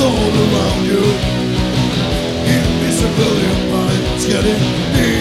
All around you. Invisible empire. It's getting bigger.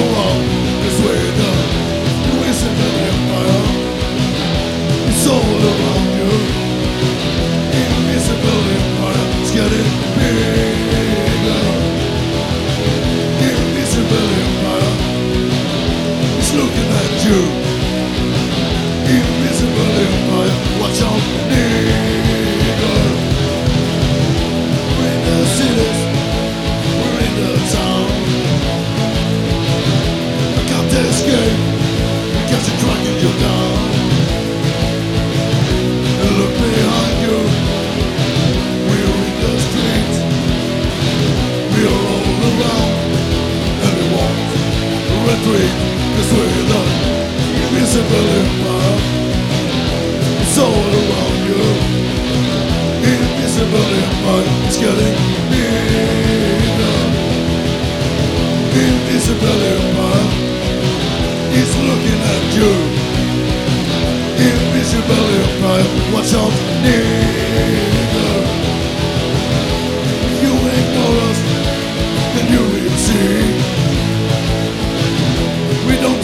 Wrong. Cause we're the retreat. Cause we're invisible empire. It's all around you. Invisible empire. It's getting bigger. Invisible empire. It's looking at you.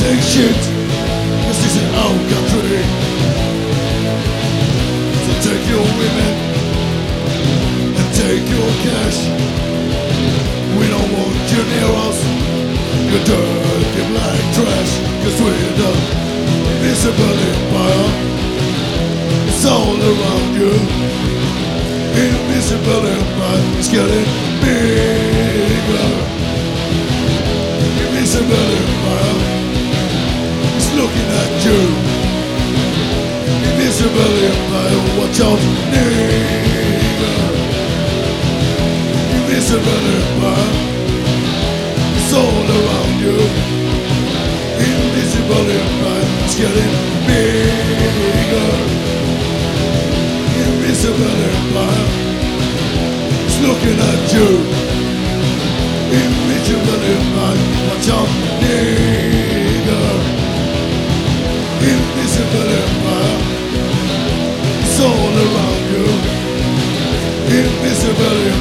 Take shit. This is our country. So take your women and take your cash. We don't want you near us. You're dirty black trash. Cause we're the invisible empire. It's all around you. Invisible empire. It's getting bigger. Invisible empire. You. Invisible empire. Watch out, nigga. Invisible empire. It's all around you. Invisible empire. It's getting bigger. Invisible empire. It's looking at you. Invisible empire. around you. Invisible